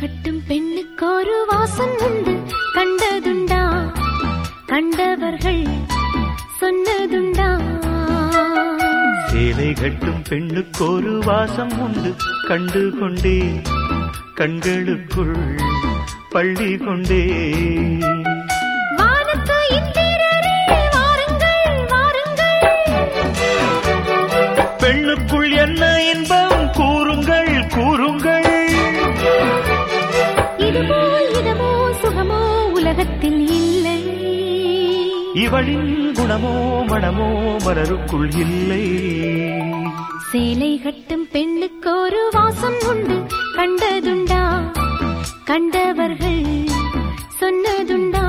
கட்டும் பெண்ணுக்கொரு வாசம் உண்டு. கண்டதுண்டா? கண்டவர்கள் சொன்னதுண்டா? சேலை கட்டும் பெண்ணுக்கொரு வாசம் உண்டு. கண்டு கொண்டே கண்களுக்குள் பள்ளி கொண்டே. பெண்ணுக்குள் என்ன இன்பம்? கூறுங்கள் கூறுங்கள். இதுபோல் இதமோ சுகமோ உலகத்தில் இல்லை. இவளின் குணமோ மனமோ மலருக்குள் இல்லை. சேலை கட்டும் பெண்ணுக்கு ஒரு வாசம் உண்டு. கண்டதுண்டா? கண்டவர்கள் சொன்னதுண்டா?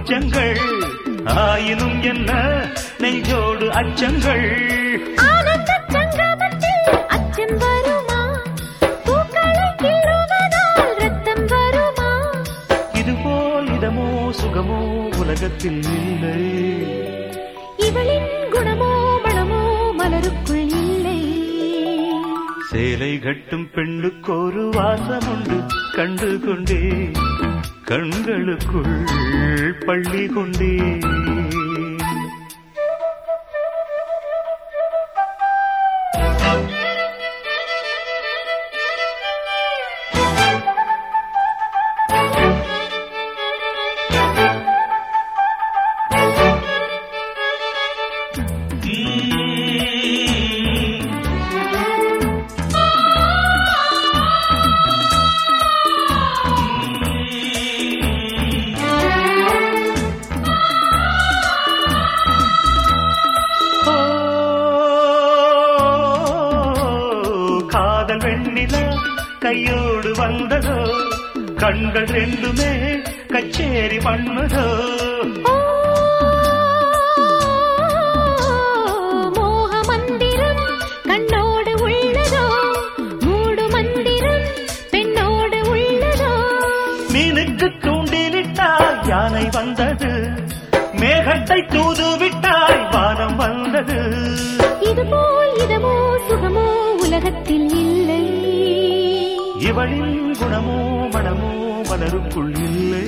என்னோடு மச்சங்கள் ஆயினும் என்ன? நெஞ்சோடு அச்சங்கள். அச்சம் வருமா? ரத்தம் வருமா? இதுபோல் இதமோ சுகமோ உலகத்தில் இல்லை. இவளின் குணமோ மனமோ மலருக்குள் இல்லை. சேலை கட்டும் பெண்ணுக்கு ஒரு வாசம் உண்டு. கண்டு கொண்டே கண்களுக்குள் பள்ளி கொண்டே வெண்ணிலா கையோடு வந்ததோ கண்கள் ரெண்டுமே கச்சேரி பண்ணதோ. யானை வந்தது. மேகத்தை தூது விட்டாய் வானம் வந்தது. இதுபோல் இதமோ சுகமோ உலகத்தில் இல்லை. இவளின் குணமோ மனமோ மலருக்குள் இல்லை.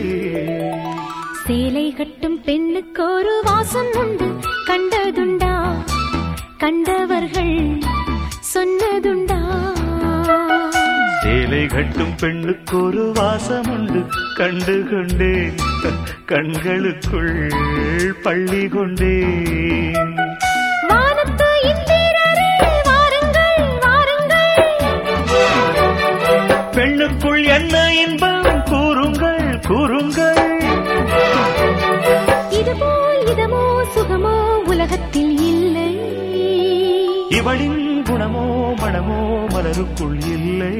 சேலை கட்டும் பெண்ணுக்கு ஒரு வாசம் உண்டு. கண்டதுண்டா? கண்டவர்கள் சொன்னதுண்டா? சேலை கட்டும் பெண்ணுக்கு ஒரு வாசம் உண்டு. கண்டு கொண்டேன். கண்களுக்குள் பள்ளி கொண்டேன். இன்பம் கூறுங்கள் கூறுங்கள். இதுபோல் இதமோ சுகமோ உலகத்தில் இல்லை. இவளின் குணமோ மனமோ மலருக்குள் இல்லை.